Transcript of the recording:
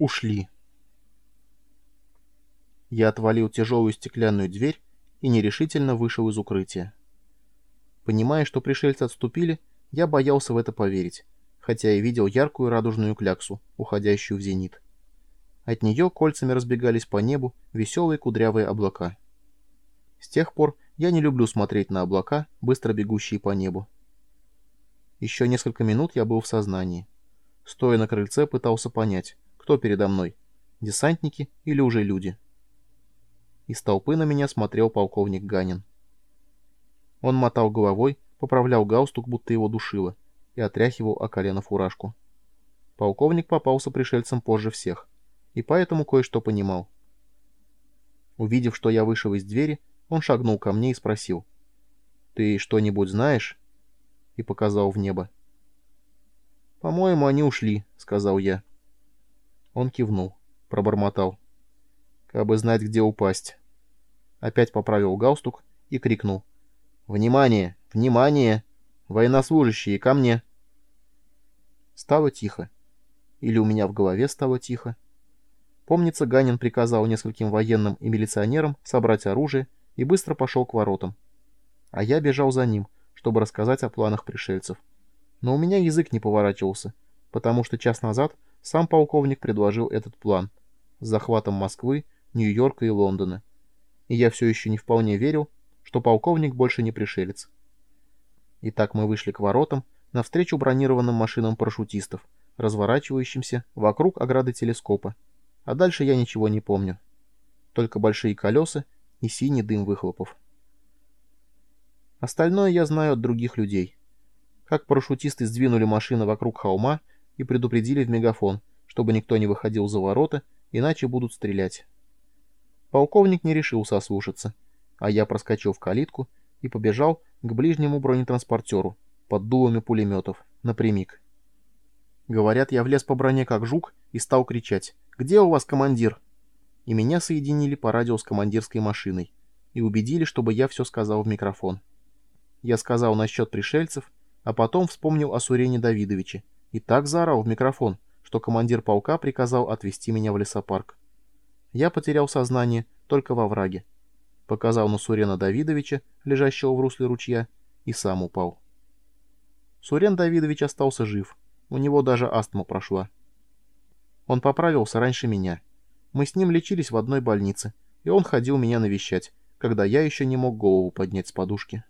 ушли. Я отвалил тяжелую стеклянную дверь и нерешительно вышел из укрытия. Понимая, что пришельцы отступили, я боялся в это поверить, хотя и видел яркую радужную кляксу, уходящую в зенит. От нее кольцами разбегались по небу веселые кудрявые облака. С тех пор я не люблю смотреть на облака, быстро бегущие по небу. Еще несколько минут я был в сознании. Стоя на крыльце, пытался понять, кто передо мной, десантники или уже люди. Из толпы на меня смотрел полковник Ганин. Он мотал головой, поправлял галстук, будто его душило, и отряхивал о колено фуражку. Полковник попался пришельцам позже всех, и поэтому кое-что понимал. Увидев, что я вышел из двери, он шагнул ко мне и спросил. «Ты что-нибудь знаешь?» И показал в небо. «По-моему, они ушли», — сказал я. Он кивнул, пробормотал. «Кабы знать, где упасть» опять поправил галстук и крикнул. «Внимание! Внимание! Военнослужащие, ко мне!» Стало тихо. Или у меня в голове стало тихо. Помнится, Ганин приказал нескольким военным и милиционерам собрать оружие и быстро пошел к воротам. А я бежал за ним, чтобы рассказать о планах пришельцев. Но у меня язык не поворачивался, потому что час назад сам полковник предложил этот план с захватом Москвы, Нью-Йорка и Лондона и я все еще не вполне верил, что полковник больше не пришелец. Итак, мы вышли к воротам, навстречу бронированным машинам парашютистов, разворачивающимся вокруг ограды телескопа, а дальше я ничего не помню. Только большие колеса и синий дым выхлопов. Остальное я знаю от других людей. Как парашютисты сдвинули машины вокруг холма и предупредили в мегафон, чтобы никто не выходил за ворота, иначе будут стрелять. Полковник не решился ослушаться, а я проскочил в калитку и побежал к ближнему бронетранспортеру под дулами пулеметов, напрямик. Говорят, я влез по броне как жук и стал кричать «Где у вас командир?» И меня соединили по радио с командирской машиной и убедили, чтобы я все сказал в микрофон. Я сказал насчет пришельцев, а потом вспомнил о Сурене Давидовиче и так заорал в микрофон, что командир полка приказал отвезти меня в лесопарк. Я потерял сознание только во враге. Показал на Сурена Давидовича, лежащего в русле ручья, и сам упал. Сурен Давидович остался жив. У него даже астма прошла. Он поправился раньше меня. Мы с ним лечились в одной больнице, и он ходил меня навещать, когда я еще не мог голову поднять с подушки.